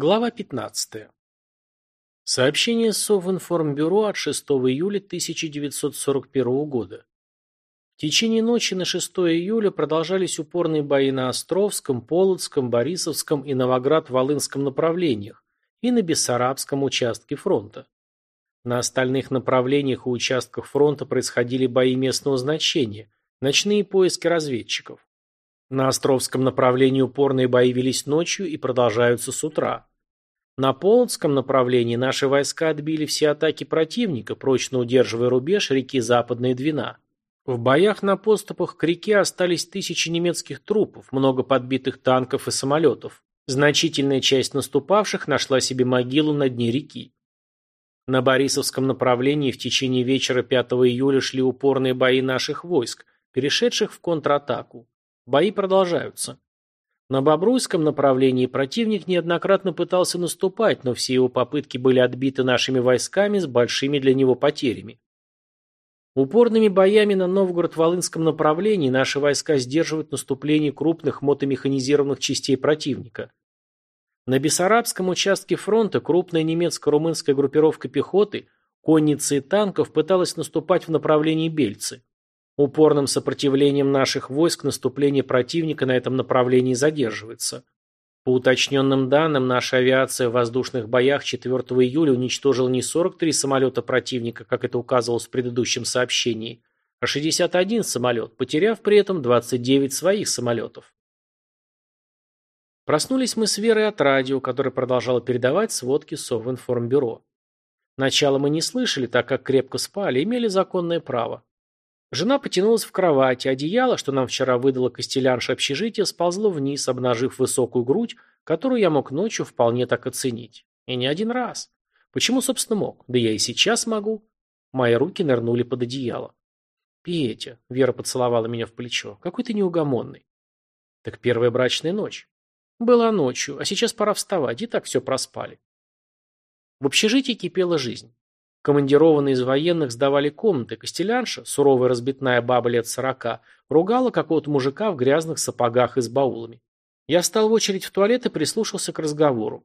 Глава 15. Сообщение Совинформбюро от 6 июля 1941 года. В течение ночи на 6 июля продолжались упорные бои на Островском, Полоцком, Борисовском и Новоград-Волынском направлениях и на Бессарабском участке фронта. На остальных направлениях и участках фронта происходили бои местного значения, ночные поиски разведчиков. На Островском направлении упорные бои велись ночью и продолжаются с утра. На Полоцком направлении наши войска отбили все атаки противника, прочно удерживая рубеж реки Западная Двина. В боях на поступах к реке остались тысячи немецких трупов, много подбитых танков и самолетов. Значительная часть наступавших нашла себе могилу на дне реки. На Борисовском направлении в течение вечера 5 июля шли упорные бои наших войск, перешедших в контратаку. Бои продолжаются. На Бобруйском направлении противник неоднократно пытался наступать, но все его попытки были отбиты нашими войсками с большими для него потерями. Упорными боями на Новгород-Волынском направлении наши войска сдерживают наступление крупных мотомеханизированных частей противника. На Бессарабском участке фронта крупная немецко-румынская группировка пехоты, конницы и танков пыталась наступать в направлении Бельцы. Упорным сопротивлением наших войск наступление противника на этом направлении задерживается. По уточненным данным, наша авиация в воздушных боях 4 июля уничтожила не 43 самолета противника, как это указывалось в предыдущем сообщении, а 61 самолет, потеряв при этом 29 своих самолетов. Проснулись мы с Верой от радио, которое продолжало передавать сводки Совинформбюро. Начало мы не слышали, так как крепко спали, имели законное право. Жена потянулась в кровати, одеяло, что нам вчера выдала костелянша общежития, сползло вниз, обнажив высокую грудь, которую я мог ночью вполне так оценить. И не один раз. Почему, собственно, мог? Да я и сейчас могу. Мои руки нырнули под одеяло. «Петя», — Вера поцеловала меня в плечо, — «какой ты неугомонный». «Так первая брачная ночь». «Была ночью, а сейчас пора вставать, и так все проспали». В общежитии кипела жизнь. Командированные из военных сдавали комнаты. Костелянша, суровая разбитная баба лет сорока, ругала какого-то мужика в грязных сапогах и с баулами. Я встал в очередь в туалет и прислушался к разговору.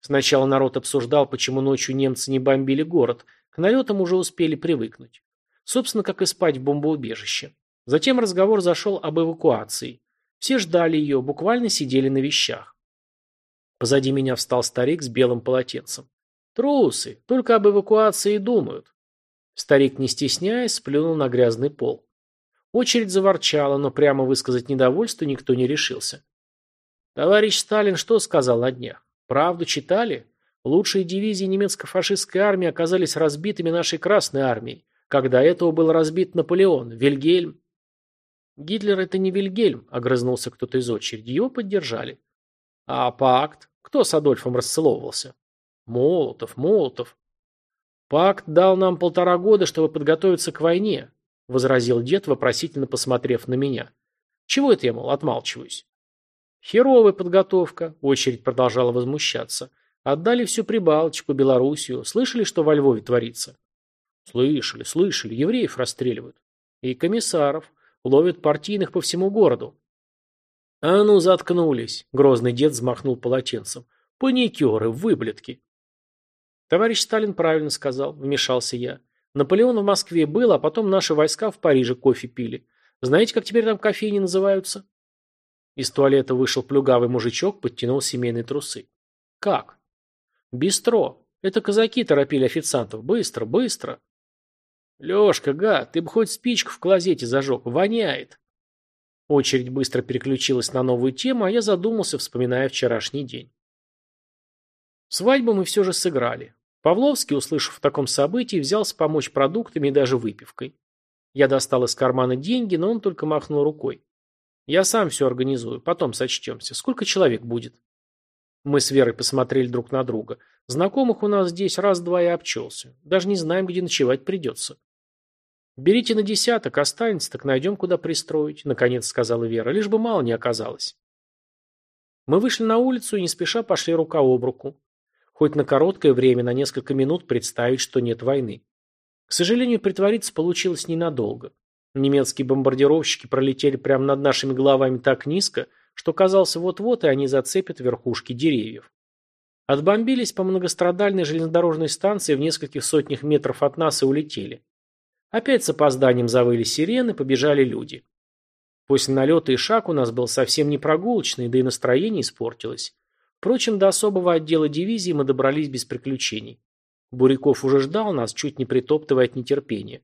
Сначала народ обсуждал, почему ночью немцы не бомбили город. К налетам уже успели привыкнуть. Собственно, как и спать в бомбоубежище. Затем разговор зашел об эвакуации. Все ждали ее, буквально сидели на вещах. Позади меня встал старик с белым полотенцем. Трусы, только об эвакуации и думают. Старик, не стесняясь, сплюнул на грязный пол. Очередь заворчала, но прямо высказать недовольство никто не решился. Товарищ Сталин что сказал на днях? Правду читали? Лучшие дивизии немецко-фашистской армии оказались разбитыми нашей Красной армией, когда этого был разбит Наполеон, Вильгельм. Гитлер это не Вильгельм, огрызнулся кто-то из очереди. Его поддержали. А пакт? Кто с Адольфом расцеловывался? Молотов, Молотов. Пакт дал нам полтора года, чтобы подготовиться к войне, возразил дед, вопросительно посмотрев на меня. Чего это я, мол, отмалчиваюсь? Херовая подготовка, очередь продолжала возмущаться. Отдали всю Прибалтику, Белоруссию. Слышали, что во Львове творится? Слышали, слышали. Евреев расстреливают. И комиссаров. Ловят партийных по всему городу. А ну, заткнулись. Грозный дед взмахнул полотенцем. Паникеры, выблетки. Товарищ Сталин правильно сказал, вмешался я. Наполеон в Москве был, а потом наши войска в Париже кофе пили. Знаете, как теперь там кофейни называются? Из туалета вышел плюгавый мужичок, подтянул семейные трусы. Как? Бистро. Это казаки торопили официантов. Быстро, быстро. Лешка, гад, ты бы хоть спичку в клозете зажег. Воняет. Очередь быстро переключилась на новую тему, а я задумался, вспоминая вчерашний день. Свадьбу мы все же сыграли. Павловский, услышав о таком событии, взялся помочь продуктами и даже выпивкой. Я достал из кармана деньги, но он только махнул рукой. Я сам все организую, потом сочтемся. Сколько человек будет? Мы с Верой посмотрели друг на друга. Знакомых у нас здесь раз-два и обчелся. Даже не знаем, где ночевать придется. Берите на десяток, останется, так найдем, куда пристроить, наконец сказала Вера, лишь бы мало не оказалось. Мы вышли на улицу и не спеша пошли рука об руку хоть на короткое время, на несколько минут представить, что нет войны. К сожалению, притвориться получилось ненадолго. Немецкие бомбардировщики пролетели прямо над нашими головами так низко, что казалось вот-вот и они зацепят верхушки деревьев. Отбомбились по многострадальной железнодорожной станции в нескольких сотнях метров от нас и улетели. Опять с опозданием завыли сирены, побежали люди. После налета и шаг у нас был совсем не прогулочный, да и настроение испортилось. Впрочем, до особого отдела дивизии мы добрались без приключений. Буряков уже ждал нас, чуть не притоптывая от нетерпения.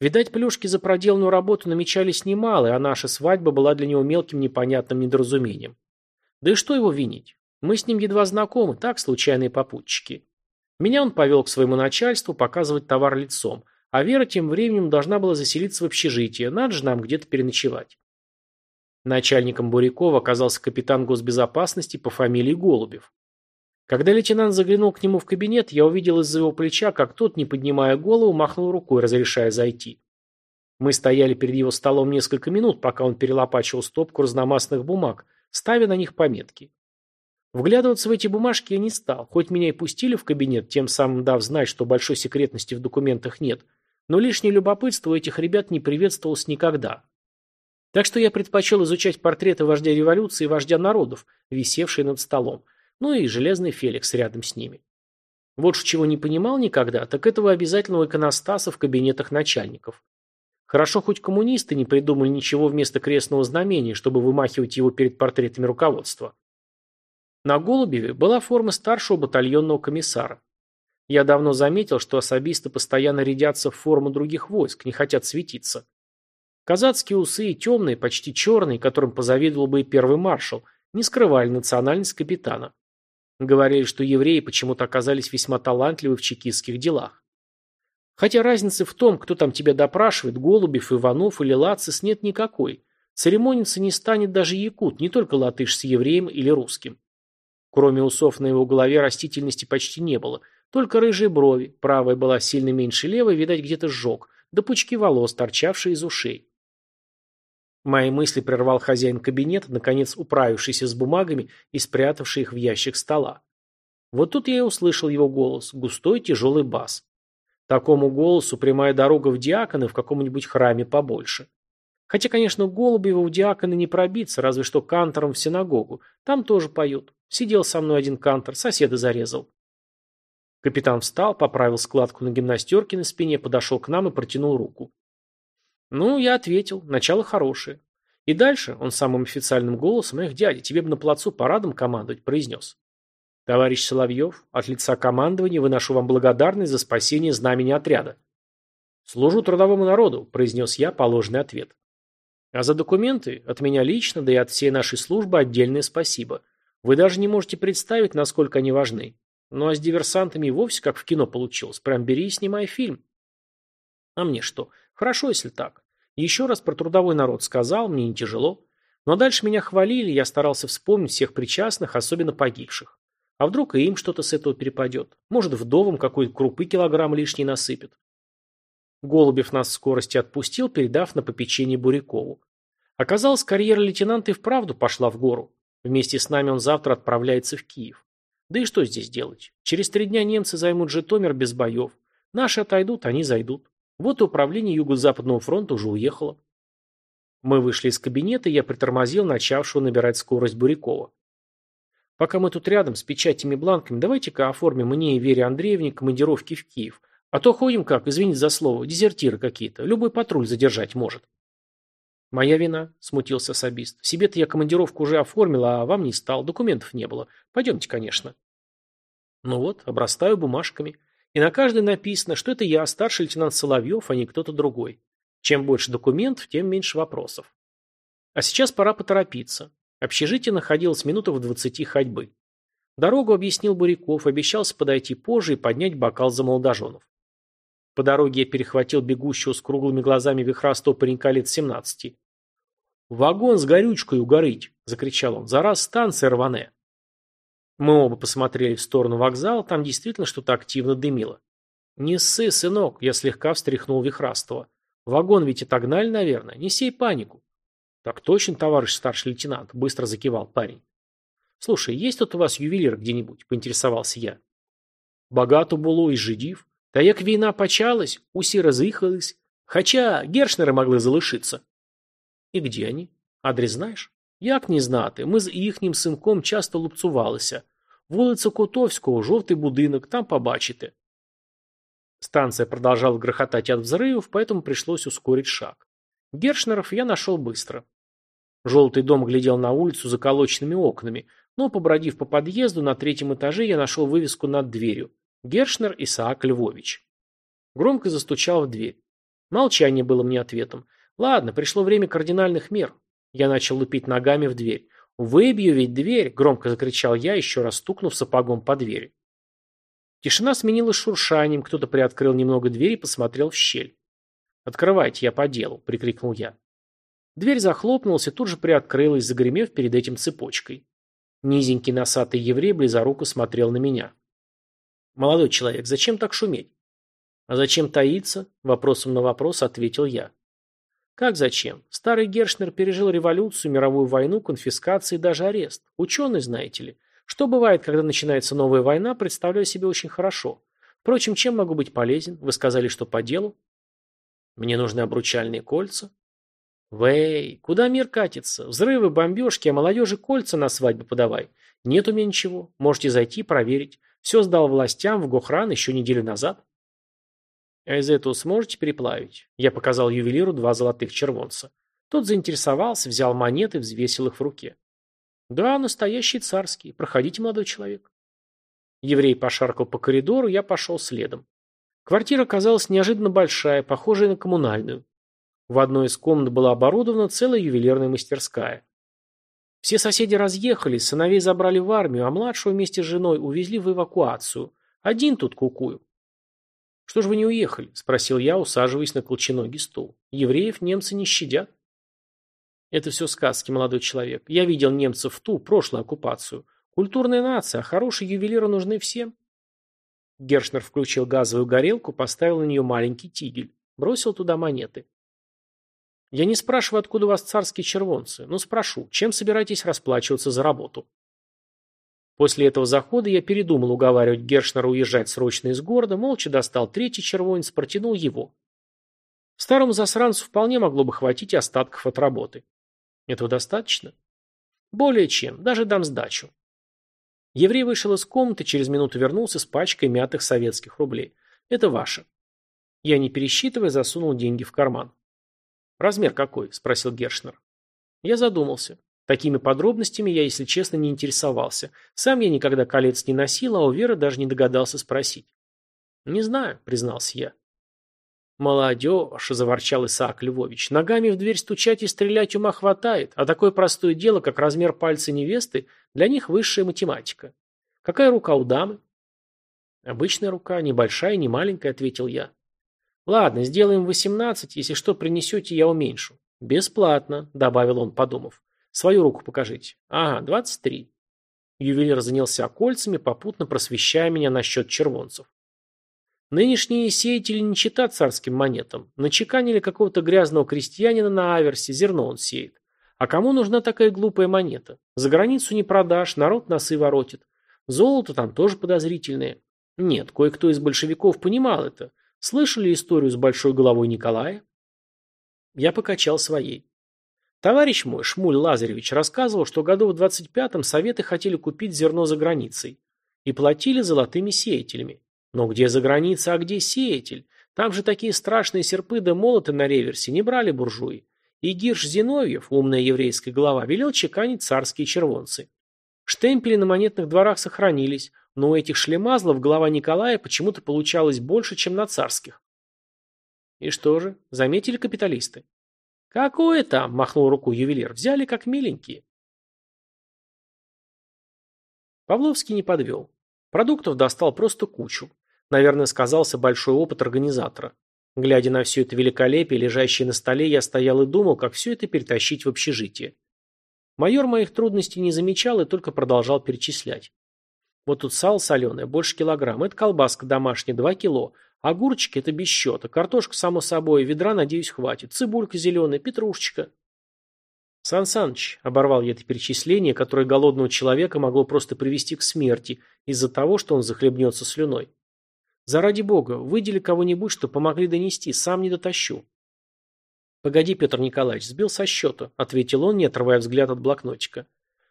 Видать, плюшки за проделанную работу намечались немало, а наша свадьба была для него мелким непонятным недоразумением. Да и что его винить? Мы с ним едва знакомы, так, случайные попутчики. Меня он повел к своему начальству показывать товар лицом, а Вера тем временем должна была заселиться в общежитие, надо же нам где-то переночевать. Начальником Бурякова оказался капитан госбезопасности по фамилии Голубев. Когда лейтенант заглянул к нему в кабинет, я увидел из-за его плеча, как тот, не поднимая голову, махнул рукой, разрешая зайти. Мы стояли перед его столом несколько минут, пока он перелопачивал стопку разномастных бумаг, ставя на них пометки. Вглядываться в эти бумажки я не стал, хоть меня и пустили в кабинет, тем самым дав знать, что большой секретности в документах нет, но лишнее любопытство у этих ребят не приветствовалось никогда. Так что я предпочел изучать портреты вождя революции и вождя народов, висевшие над столом, ну и железный Феликс рядом с ними. Вот чего не понимал никогда, так этого обязательного иконостаса в кабинетах начальников. Хорошо, хоть коммунисты не придумали ничего вместо крестного знамения, чтобы вымахивать его перед портретами руководства. На Голубеве была форма старшего батальонного комиссара. Я давно заметил, что особисты постоянно рядятся в форму других войск, не хотят светиться. Казацкие усы, темные, почти черные, которым позавидовал бы и первый маршал, не скрывали национальность капитана. Говорили, что евреи почему-то оказались весьма талантливы в чекистских делах. Хотя разницы в том, кто там тебя допрашивает, Голубев, Иванов или Лацис, нет никакой. Церемониться не станет даже якут, не только латыш с евреем или русским. Кроме усов на его голове растительности почти не было, только рыжие брови, правая была сильно меньше левой, видать, где-то сжег, да пучки волос, торчавшие из ушей. Мои мысли прервал хозяин кабинета, наконец управившийся с бумагами и спрятавший их в ящик стола. Вот тут я и услышал его голос, густой тяжелый бас. Такому голосу прямая дорога в диаконы в каком-нибудь храме побольше. Хотя, конечно, Голубева в диаконы не пробиться, разве что кантором в синагогу. Там тоже поют. Сидел со мной один кантор, соседа зарезал. Капитан встал, поправил складку на гимнастерке на спине, подошел к нам и протянул руку. Ну, я ответил, начало хорошее. И дальше он самым официальным голосом, эх, дядя, тебе бы на плацу парадом командовать, произнес. Товарищ Соловьев, от лица командования выношу вам благодарность за спасение знамени отряда. Служу трудовому народу, произнес я положенный ответ. А за документы от меня лично, да и от всей нашей службы отдельное спасибо. Вы даже не можете представить, насколько они важны. Ну а с диверсантами и вовсе как в кино получилось. Прям бери и снимай фильм. А мне что? Хорошо, если так. Еще раз про трудовой народ сказал, мне не тяжело. Но дальше меня хвалили, я старался вспомнить всех причастных, особенно погибших. А вдруг и им что-то с этого перепадет? Может, вдовам какой-то крупы килограмм лишний насыпят? Голубев нас в скорости отпустил, передав на попечение Бурякову. Оказалось, карьера лейтенанта и вправду пошла в гору. Вместе с нами он завтра отправляется в Киев. Да и что здесь делать? Через три дня немцы займут Житомир без боев. Наши отойдут, они зайдут. Вот и управление Юго-Западного фронта уже уехало. Мы вышли из кабинета, и я притормозил начавшего набирать скорость Бурякова. Пока мы тут рядом с печатями бланками, давайте-ка оформим мне и Вере Андреевне командировки в Киев. А то ходим как, извините за слово, дезертиры какие-то. Любой патруль задержать может. Моя вина, смутился особист. Себе-то я командировку уже оформил, а вам не стал. Документов не было. Пойдемте, конечно. Ну вот, обрастаю бумажками. И на каждой написано, что это я, старший лейтенант Соловьев, а не кто-то другой. Чем больше документов, тем меньше вопросов. А сейчас пора поторопиться. Общежитие находилось минута в двадцати ходьбы. Дорогу объяснил Буряков, обещался подойти позже и поднять бокал за молодоженов. По дороге я перехватил бегущего с круглыми глазами вихрастого паренька лет семнадцати. «Вагон с горючкой угорить!» – закричал он. «За раз станция рване!» Мы оба посмотрели в сторону вокзала, там действительно что-то активно дымило. «Не ссы, сынок!» – я слегка встряхнул вихрастого. «Вагон ведь отогнали, наверное. Не сей панику!» «Так точно, товарищ старший лейтенант!» – быстро закивал парень. «Слушай, есть тут у вас ювелир где-нибудь?» – поинтересовался я. «Багато було і жидів. Та як війна почалась, усі роз'їхались. Хоча гершнери могли залишитися. І где они? Адрес знаєш? Як не знати? Ми з їхнім синком часто лупцувалися. Вулиця Котовського, жовтий будинок, там побачите. Станция продолжала грохотать от взрывов, поэтому пришлось ускорить шаг. Гершнеров я нашел быстро. Желтый дом глядел на улицу заколоченными окнами, но, побродив по подъезду, на третьем этаже я нашел вывеску над дверью. Гершнер Исаак Львович. Громко застучал в дверь. Молчание было мне ответом. Ладно, пришло время кардинальных мер. Я начал лупить ногами в дверь. «Выбью ведь дверь!» – громко закричал я, еще раз стукнув сапогом по двери. Тишина сменилась шуршанием, кто-то приоткрыл немного дверь и посмотрел в щель. «Открывайте, я по делу!» – прикрикнул я. Дверь захлопнулась и тут же приоткрылась, загремев перед этим цепочкой. Низенький носатый еврей близоруко смотрел на меня. «Молодой человек, зачем так шуметь?» «А зачем таиться?» – вопросом на вопрос ответил я. Как зачем? Старый Гершнер пережил революцию, мировую войну, конфискации и даже арест. Ученый, знаете ли. Что бывает, когда начинается новая война, представляю себе очень хорошо. Впрочем, чем могу быть полезен? Вы сказали, что по делу? Мне нужны обручальные кольца. Вэй, куда мир катится? Взрывы, бомбежки, а молодежи кольца на свадьбу подавай. Нет у меня ничего. Можете зайти проверить. Все сдал властям в Гохран еще неделю назад. А из этого сможете переплавить? Я показал ювелиру два золотых червонца. Тот заинтересовался, взял монеты, взвесил их в руке. Да, настоящий царский. Проходите, молодой человек. Еврей пошаркал по коридору, я пошел следом. Квартира оказалась неожиданно большая, похожая на коммунальную. В одной из комнат была оборудована целая ювелирная мастерская. Все соседи разъехались, сыновей забрали в армию, а младшего вместе с женой увезли в эвакуацию. Один тут кукую. «Что ж вы не уехали?» – спросил я, усаживаясь на колченогий стул. «Евреев немцы не щадят». «Это все сказки, молодой человек. Я видел немцев в ту, прошлую оккупацию. Культурная нация, а хорошие ювелиры нужны всем». Гершнер включил газовую горелку, поставил на нее маленький тигель. Бросил туда монеты. «Я не спрашиваю, откуда у вас царские червонцы, но спрошу, чем собираетесь расплачиваться за работу?» После этого захода я передумал уговаривать Гершнера уезжать срочно из города, молча достал третий червонец, протянул его. Старому засранцу вполне могло бы хватить остатков от работы. Этого достаточно? Более чем, даже дам сдачу. Еврей вышел из комнаты, через минуту вернулся с пачкой мятых советских рублей. Это ваше. Я, не пересчитывая, засунул деньги в карман. «Размер какой?» – спросил Гершнер. Я задумался. Такими подробностями я, если честно, не интересовался. Сам я никогда колец не носил, а у Веры даже не догадался спросить. «Не знаю», — признался я. «Молодежь», — заворчал Исаак Львович, — «ногами в дверь стучать и стрелять ума хватает, а такое простое дело, как размер пальца невесты, для них высшая математика. Какая рука у дамы?» «Обычная рука, небольшая, не маленькая», — ответил я. «Ладно, сделаем восемнадцать, если что принесете, я уменьшу». «Бесплатно», — добавил он, подумав. Свою руку покажите. Ага, двадцать три. Ювелир занялся кольцами, попутно просвещая меня насчет червонцев. Нынешние сеятели не читат царским монетам. Начеканили какого-то грязного крестьянина на аверсе, зерно он сеет. А кому нужна такая глупая монета? За границу не продашь, народ носы воротит. Золото там тоже подозрительное. Нет, кое-кто из большевиков понимал это. Слышали историю с большой головой Николая? Я покачал своей. Товарищ мой, Шмуль Лазаревич, рассказывал, что году в 25-м Советы хотели купить зерно за границей. И платили золотыми сеятелями. Но где за граница, а где сеятель? Там же такие страшные серпы да молоты на реверсе не брали буржуи. И Гирш Зиновьев, умная еврейская глава, велел чеканить царские червонцы. Штемпели на монетных дворах сохранились, но у этих шлемазлов глава Николая почему-то получалось больше, чем на царских. И что же, заметили капиталисты? «Какое там?» – махнул руку ювелир. «Взяли как миленькие». Павловский не подвел. Продуктов достал просто кучу. Наверное, сказался большой опыт организатора. Глядя на все это великолепие, лежащее на столе, я стоял и думал, как все это перетащить в общежитие. Майор моих трудностей не замечал и только продолжал перечислять. Вот тут сало соленое, больше килограмм, это колбаска домашняя, два кило, Огурчики – это без счета. Картошка, само собой. Ведра, надеюсь, хватит. Цибулька зеленая, петрушечка. Сан Саныч, оборвал я это перечисление, которое голодного человека могло просто привести к смерти из-за того, что он захлебнется слюной. Заради бога, выдели кого-нибудь, что помогли донести, сам не дотащу. Погоди, Петр Николаевич, сбил со счета, ответил он, не отрывая взгляд от блокнотика.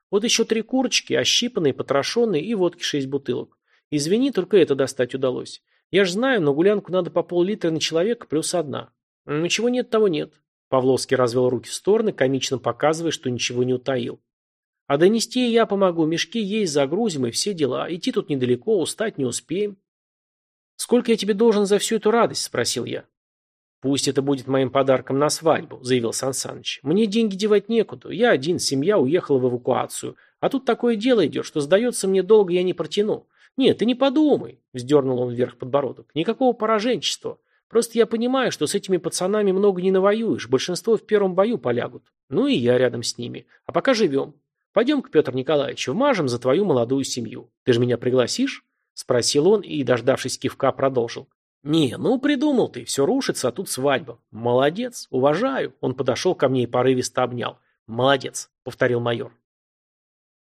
Вот еще три курочки, ощипанные, потрошенные и водки шесть бутылок. Извини, только это достать удалось. Я ж знаю, но гулянку надо по пол-литра на человека плюс одна. Ну чего нет, того нет. Павловский развел руки в стороны, комично показывая, что ничего не утаил. А донести я помогу, мешки есть, загрузим и все дела. Идти тут недалеко, устать не успеем. Сколько я тебе должен за всю эту радость? Спросил я. Пусть это будет моим подарком на свадьбу, заявил Сан Саныч. Мне деньги девать некуда. Я один, семья уехала в эвакуацию. А тут такое дело идет, что, сдается мне, долго я не протяну. Нет, ты не подумай, вздернул он вверх подбородок. Никакого пораженчества. Просто я понимаю, что с этими пацанами много не навоюешь. Большинство в первом бою полягут. Ну и я рядом с ними. А пока живем. Пойдем к Петр Николаевичу, вмажем за твою молодую семью. Ты же меня пригласишь?» Спросил он и, дождавшись кивка, продолжил. «Не, ну придумал ты, все рушится, а тут свадьба. Молодец, уважаю». Он подошел ко мне и порывисто обнял. «Молодец», — повторил майор.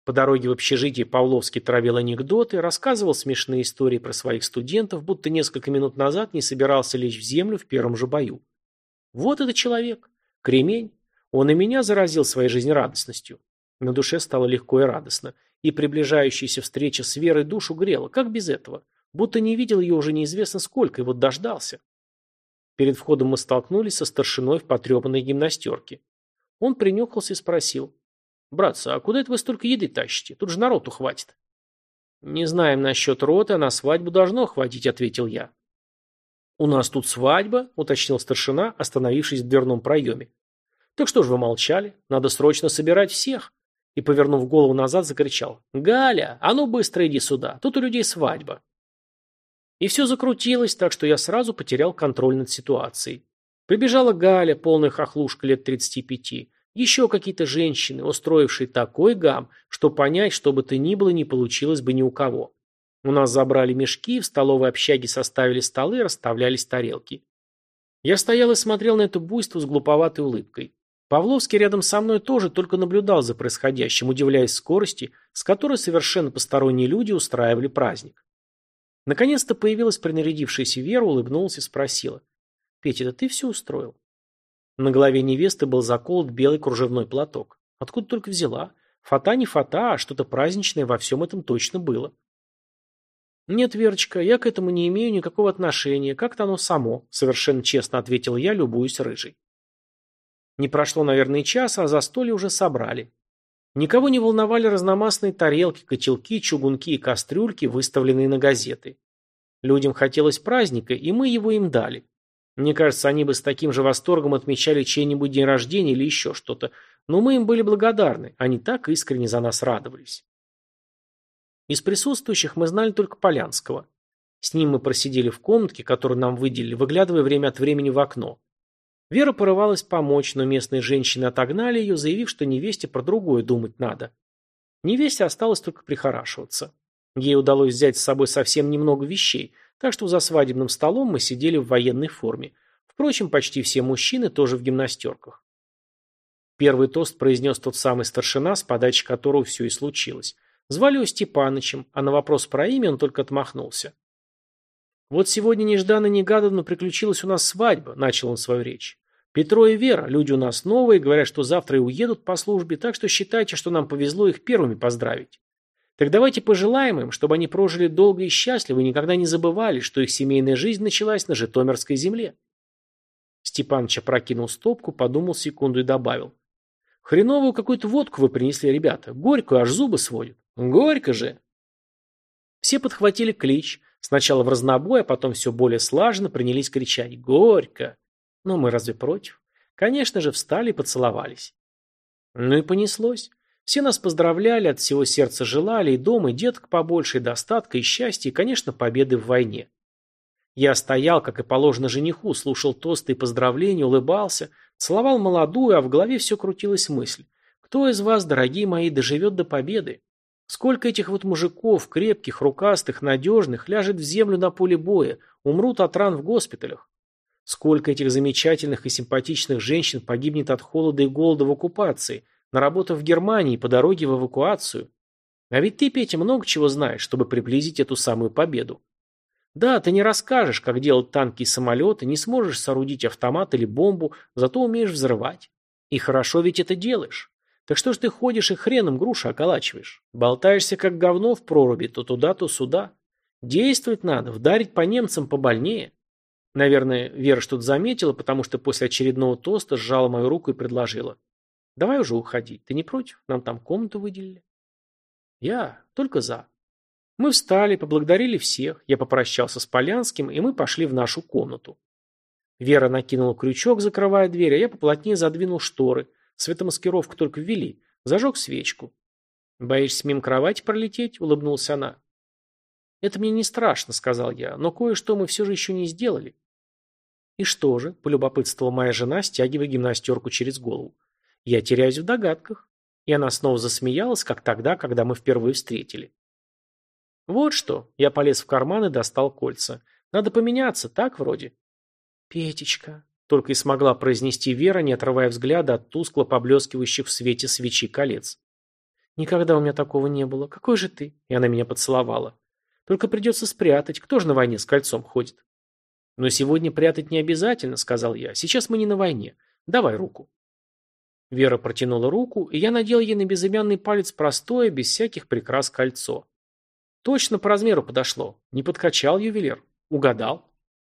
По дороге в общежитие Павловский травил анекдоты, рассказывал смешные истории про своих студентов, будто несколько минут назад не собирался лечь в землю в первом же бою. Вот это человек. Кремень. Он и меня заразил своей жизнерадостностью. На душе стало легко и радостно. И приближающаяся встреча с Верой душу грела. Как без этого? Будто не видел ее уже неизвестно сколько, и вот дождался. Перед входом мы столкнулись со старшиной в потрепанной гимнастерке. Он принюхался и спросил. «Братцы, а куда это вы столько еды тащите? Тут же народу хватит». «Не знаем насчет роты, а на свадьбу должно хватить», — ответил я. «У нас тут свадьба», — уточнил старшина, остановившись в дверном проеме. «Так что ж вы молчали? Надо срочно собирать всех» и, повернув голову назад, закричал. «Галя, а ну быстро иди сюда, тут у людей свадьба». И все закрутилось, так что я сразу потерял контроль над ситуацией. Прибежала Галя, полная хохлушка лет 35, еще какие-то женщины, устроившие такой гам, что понять, что бы то ни было, не получилось бы ни у кого. У нас забрали мешки, в столовой общаге составили столы, расставлялись тарелки. Я стоял и смотрел на это буйство с глуповатой улыбкой. Павловский рядом со мной тоже только наблюдал за происходящим, удивляясь скорости, с которой совершенно посторонние люди устраивали праздник. Наконец-то появилась принарядившаяся Вера, улыбнулась и спросила. «Петя, это ты все устроил?» На голове невесты был заколот белый кружевной платок. Откуда только взяла? Фата не фата, а что-то праздничное во всем этом точно было. «Нет, Верочка, я к этому не имею никакого отношения, как-то оно само», совершенно честно ответил я, любуясь рыжей. Не прошло, наверное, часа, а застолье уже собрали. Никого не волновали разномастные тарелки, котелки, чугунки и кастрюльки, выставленные на газеты. Людям хотелось праздника, и мы его им дали. Мне кажется, они бы с таким же восторгом отмечали чей-нибудь день рождения или еще что-то, но мы им были благодарны, они так искренне за нас радовались. Из присутствующих мы знали только Полянского. С ним мы просидели в комнатке, которую нам выделили, выглядывая время от времени в окно. Вера порывалась помочь, но местные женщины отогнали ее, заявив, что невесте про другое думать надо. Невесте осталось только прихорашиваться. Ей удалось взять с собой совсем немного вещей, так что за свадебным столом мы сидели в военной форме. Впрочем, почти все мужчины тоже в гимнастерках. Первый тост произнес тот самый старшина, с подачи которого все и случилось. Звали его Степанычем, а на вопрос про имя он только отмахнулся. «Вот сегодня нежданно-негаданно приключилась у нас свадьба», – начал он свою речь. «Петро и Вера, люди у нас новые, говорят, что завтра и уедут по службе, так что считайте, что нам повезло их первыми поздравить. Так давайте пожелаем им, чтобы они прожили долго и счастливо и никогда не забывали, что их семейная жизнь началась на Житомирской земле». Степаныч опрокинул стопку, подумал секунду и добавил. «Хреновую какую-то водку вы принесли, ребята. Горькую, аж зубы сводят. Горько же!» Все подхватили клич – Сначала в разнобой, а потом все более слаженно принялись кричать «Горько!». Но мы разве против? Конечно же, встали и поцеловались. Ну и понеслось. Все нас поздравляли, от всего сердца желали, и дома, и деток побольше, и достатка, и счастья, и, конечно, победы в войне. Я стоял, как и положено жениху, слушал тосты и поздравления, улыбался, целовал молодую, а в голове все крутилась мысль. Кто из вас, дорогие мои, доживет до победы? Сколько этих вот мужиков, крепких, рукастых, надежных, ляжет в землю на поле боя, умрут от ран в госпиталях? Сколько этих замечательных и симпатичных женщин погибнет от холода и голода в оккупации, наработав в Германии по дороге в эвакуацию? А ведь ты, Петя, много чего знаешь, чтобы приблизить эту самую победу. Да, ты не расскажешь, как делать танки и самолеты, не сможешь соорудить автомат или бомбу, зато умеешь взрывать. И хорошо ведь это делаешь. Так что ж ты ходишь и хреном груши околачиваешь? Болтаешься как говно в проруби, то туда, то сюда. Действовать надо, вдарить по немцам побольнее. Наверное, Вера что-то заметила, потому что после очередного тоста сжала мою руку и предложила. Давай уже уходить. Ты не против? Нам там комнату выделили. Я только за. Мы встали, поблагодарили всех. Я попрощался с Полянским, и мы пошли в нашу комнату. Вера накинула крючок, закрывая дверь, а я поплотнее задвинул шторы. Светомаскировку только ввели. Зажег свечку. «Боишься мимо кровати пролететь?» – улыбнулась она. «Это мне не страшно», – сказал я, – «но кое-что мы все же еще не сделали». «И что же?» – полюбопытствовала моя жена, стягивая гимнастерку через голову. «Я теряюсь в догадках». И она снова засмеялась, как тогда, когда мы впервые встретили. «Вот что!» – я полез в карман и достал кольца. «Надо поменяться, так вроде?» «Петечка», — только и смогла произнести Вера, не отрывая взгляда от тускло поблескивающих в свете свечи колец. «Никогда у меня такого не было. Какой же ты?» И она меня поцеловала. «Только придется спрятать. Кто же на войне с кольцом ходит?» «Но сегодня прятать не обязательно», — сказал я. «Сейчас мы не на войне. Давай руку». Вера протянула руку, и я надел ей на безымянный палец простое, без всяких прикрас кольцо. Точно по размеру подошло. Не подкачал ювелир. Угадал.